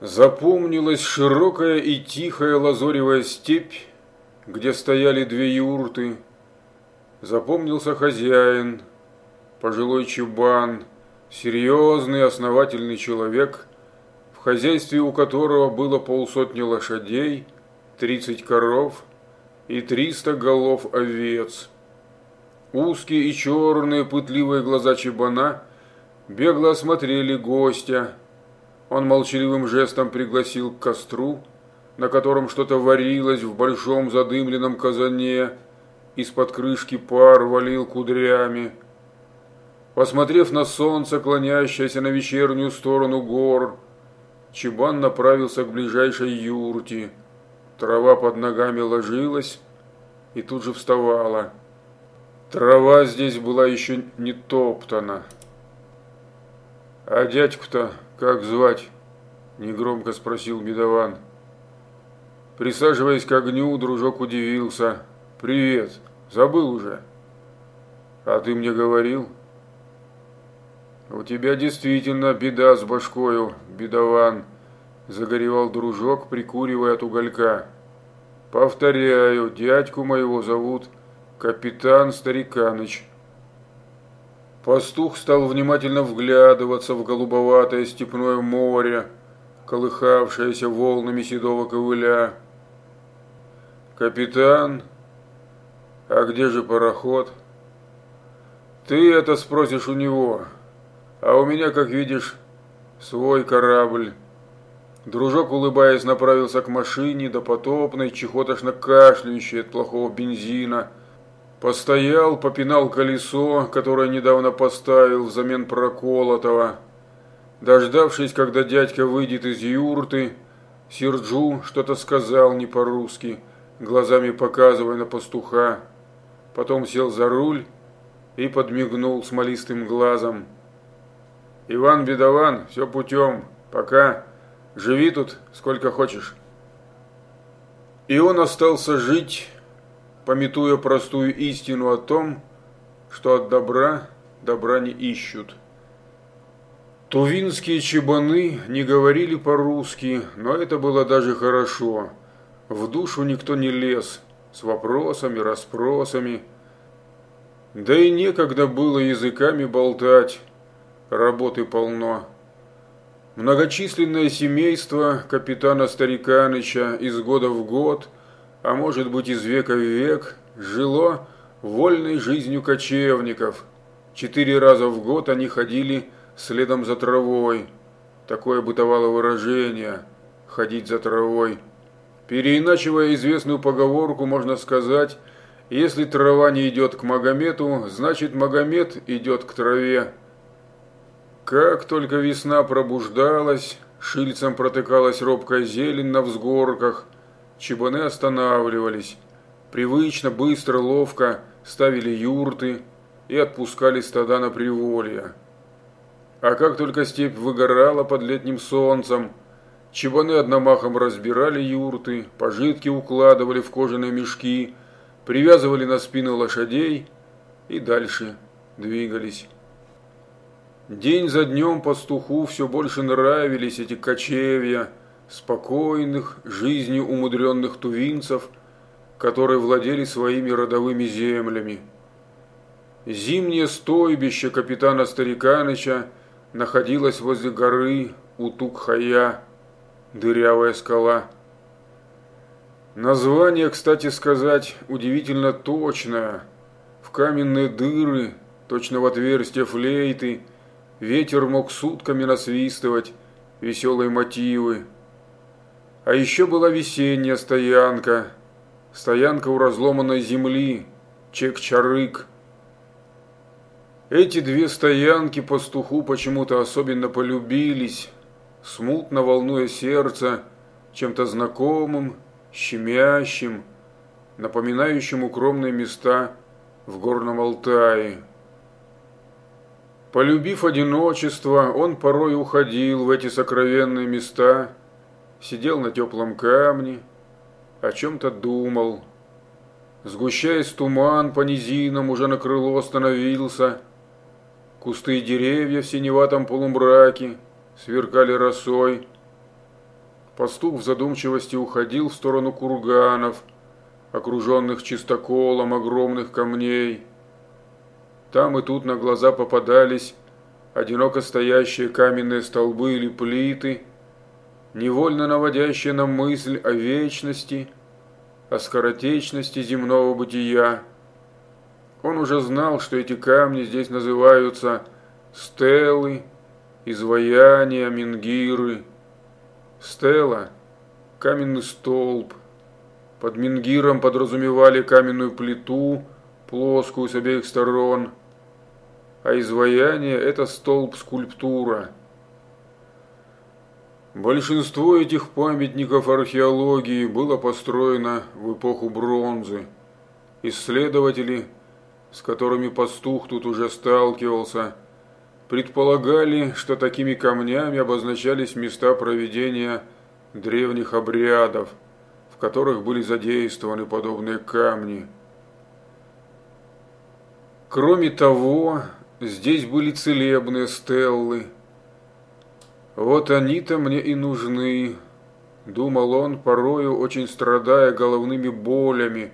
Запомнилась широкая и тихая лазоревая степь, где стояли две юрты. Запомнился хозяин, пожилой чубан, серьезный, основательный человек, в хозяйстве у которого было полсотни лошадей, тридцать коров и триста голов овец. Узкие и черные пытливые глаза чебана бегло осмотрели гостя, он молчаливым жестом пригласил к костру, на котором что-то варилось в большом задымленном казане, из-под крышки пар валил кудрями. Посмотрев на солнце, клонящееся на вечернюю сторону гор, Чебан направился к ближайшей юрте. Трава под ногами ложилась и тут же вставала. Трава здесь была еще не топтана. А дядьку-то «Как звать?» – негромко спросил бедован. Присаживаясь к огню, дружок удивился. «Привет! Забыл уже?» «А ты мне говорил?» «У тебя действительно беда с башкою, бедован», – загоревал дружок, прикуривая от уголька. «Повторяю, дядьку моего зовут капитан Стариканыч». Пастух стал внимательно вглядываться в голубоватое степное море, колыхавшееся волнами седого ковыля. «Капитан, а где же пароход?» «Ты это спросишь у него, а у меня, как видишь, свой корабль». Дружок, улыбаясь, направился к машине, допотопной, чехотошно кашляющей от плохого бензина – Постоял, попинал колесо, которое недавно поставил взамен проколотого. Дождавшись, когда дядька выйдет из юрты, Сирджу что-то сказал не по-русски, глазами показывая на пастуха. Потом сел за руль и подмигнул смолистым глазом. «Иван Бедован, все путем, пока. Живи тут сколько хочешь». И он остался жить пометуя простую истину о том, что от добра добра не ищут. Тувинские чебаны не говорили по-русски, но это было даже хорошо. В душу никто не лез, с вопросами, расспросами. Да и некогда было языками болтать, работы полно. Многочисленное семейство капитана Стариканыча из года в год – а может быть из века в век, жило вольной жизнью кочевников. Четыре раза в год они ходили следом за травой. Такое бытовало выражение – ходить за травой. Переиначивая известную поговорку, можно сказать, если трава не идет к Магомету, значит Магомет идет к траве. Как только весна пробуждалась, шильцем протыкалась робкая зелень на взгорках – Чебаны останавливались, привычно, быстро, ловко ставили юрты и отпускали стада на приволье. А как только степь выгорала под летним солнцем, чебаны одномахом разбирали юрты, пожитки укладывали в кожаные мешки, привязывали на спины лошадей и дальше двигались. День за днем пастуху все больше нравились эти кочевья, спокойных, жизнью умудренных тувинцев, которые владели своими родовыми землями. Зимнее стойбище капитана Стариканыча находилось возле горы Утук-Хая, дырявая скала. Название, кстати сказать, удивительно точное. В каменные дыры, точно в отверстие флейты, ветер мог сутками насвистывать веселые мотивы. А еще была весенняя стоянка, стоянка у разломанной земли, Чек-Чарык. Эти две стоянки пастуху почему-то особенно полюбились, смутно волнуя сердце чем-то знакомым, щемящим, напоминающим укромные места в горном Алтае. Полюбив одиночество, он порой уходил в эти сокровенные места – сидел на теплом камне, о чем-то думал. Сгущаясь туман по низинам уже на крыло остановился. Кусты и деревья в синеватом полумраке сверкали росой. Пастух в задумчивости уходил в сторону курганов, окруженных чистоколом огромных камней. Там и тут на глаза попадались одиноко стоящие каменные столбы или плиты, невольно наводящие на мысль о вечности, о скоротечности земного бытия. Он уже знал, что эти камни здесь называются стелы, изваяния, мингиры. Стела – каменный столб. Под мингиром подразумевали каменную плиту, плоскую с обеих сторон. А изваяние – это столб-скульптура. Большинство этих памятников археологии было построено в эпоху бронзы. Исследователи – с которыми пастух тут уже сталкивался, предполагали, что такими камнями обозначались места проведения древних обрядов, в которых были задействованы подобные камни. Кроме того, здесь были целебные стеллы. Вот они-то мне и нужны, думал он, порою очень страдая головными болями,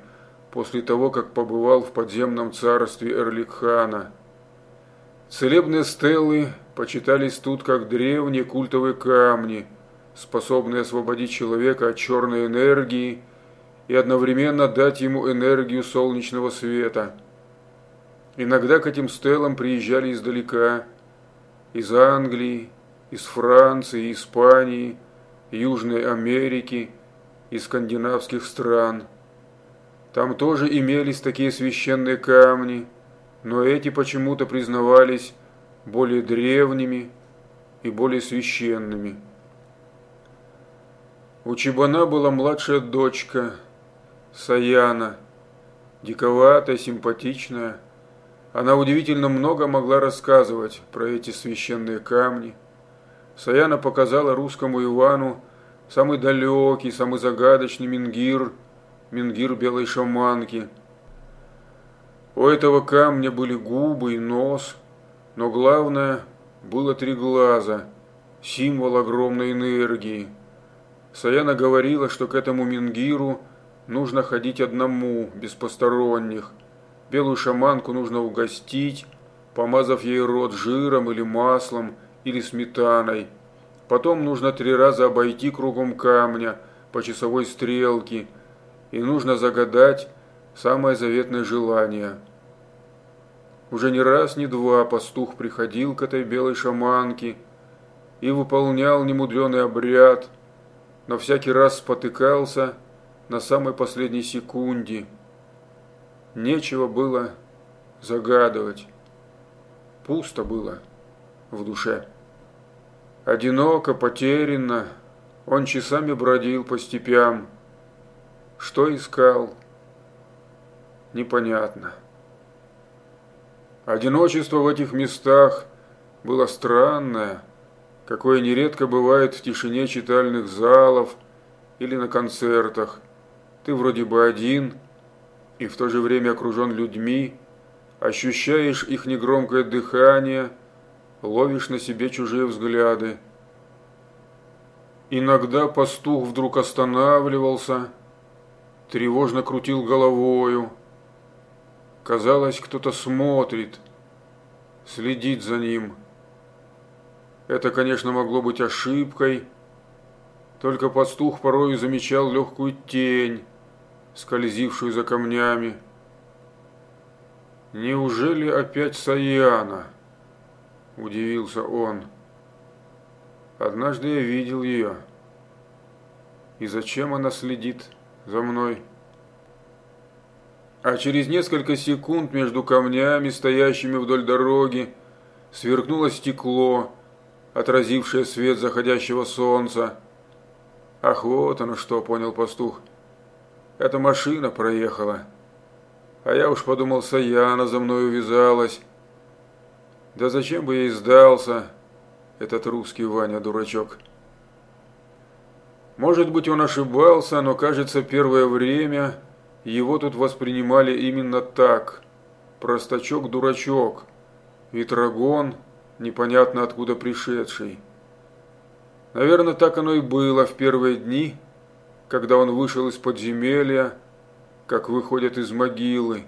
после того, как побывал в подземном царстве Эрликхана. Целебные стелы почитались тут как древние культовые камни, способные освободить человека от черной энергии и одновременно дать ему энергию солнечного света. Иногда к этим стелам приезжали издалека, из Англии, из Франции, Испании, Южной Америки и скандинавских стран – там тоже имелись такие священные камни, но эти почему-то признавались более древними и более священными. У Чебана была младшая дочка, Саяна, диковатая, симпатичная. Она удивительно много могла рассказывать про эти священные камни. Саяна показала русскому Ивану самый далекий, самый загадочный мингир – мингир белой шаманки. У этого камня были губы и нос, но главное было три глаза, символ огромной энергии. Саяна говорила, что к этому мингиру нужно ходить одному, без посторонних. Белую шаманку нужно угостить, помазав ей рот жиром или маслом или сметаной. Потом нужно три раза обойти кругом камня по часовой стрелке – и нужно загадать самое заветное желание. Уже не раз, не два пастух приходил к этой белой шаманке и выполнял немудренный обряд, но всякий раз спотыкался на самой последней секунде. Нечего было загадывать. Пусто было в душе. Одиноко, потерянно, он часами бродил по степям, что искал? Непонятно. Одиночество в этих местах было странное, какое нередко бывает в тишине читальных залов или на концертах. Ты вроде бы один и в то же время окружен людьми, ощущаешь их негромкое дыхание, ловишь на себе чужие взгляды. Иногда пастух вдруг останавливался – тревожно крутил головою. Казалось, кто-то смотрит, следит за ним. Это, конечно, могло быть ошибкой, только пастух порой замечал легкую тень, скользившую за камнями. «Неужели опять Саяна?» – удивился он. «Однажды я видел ее. И зачем она следит?» за мной. А через несколько секунд между камнями, стоящими вдоль дороги, сверкнуло стекло, отразившее свет заходящего солнца. Ах, вот оно что, понял пастух. Эта машина проехала. А я уж подумал, Саяна за мной увязалась. Да зачем бы ей сдался, этот русский Ваня-дурачок. Может быть, он ошибался, но, кажется, первое время его тут воспринимали именно так. Простачок-дурачок, ветрогон, непонятно откуда пришедший. Наверное, так оно и было в первые дни, когда он вышел из подземелья, как выходят из могилы.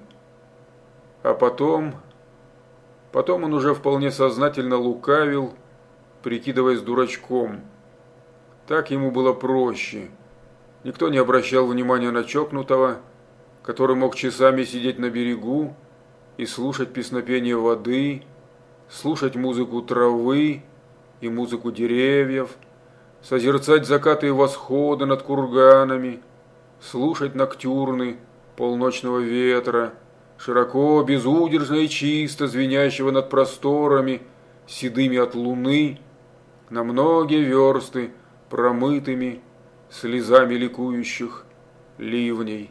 А потом... Потом он уже вполне сознательно лукавил, прикидываясь дурачком. Так ему было проще. Никто не обращал внимания на чокнутого, который мог часами сидеть на берегу и слушать песнопение воды, слушать музыку травы и музыку деревьев, созерцать закаты и восходы над курганами, слушать ноктюрны полночного ветра, широко, безудержно и чисто звенящего над просторами, седыми от луны, на многие версты промытыми слезами ликующих ливней.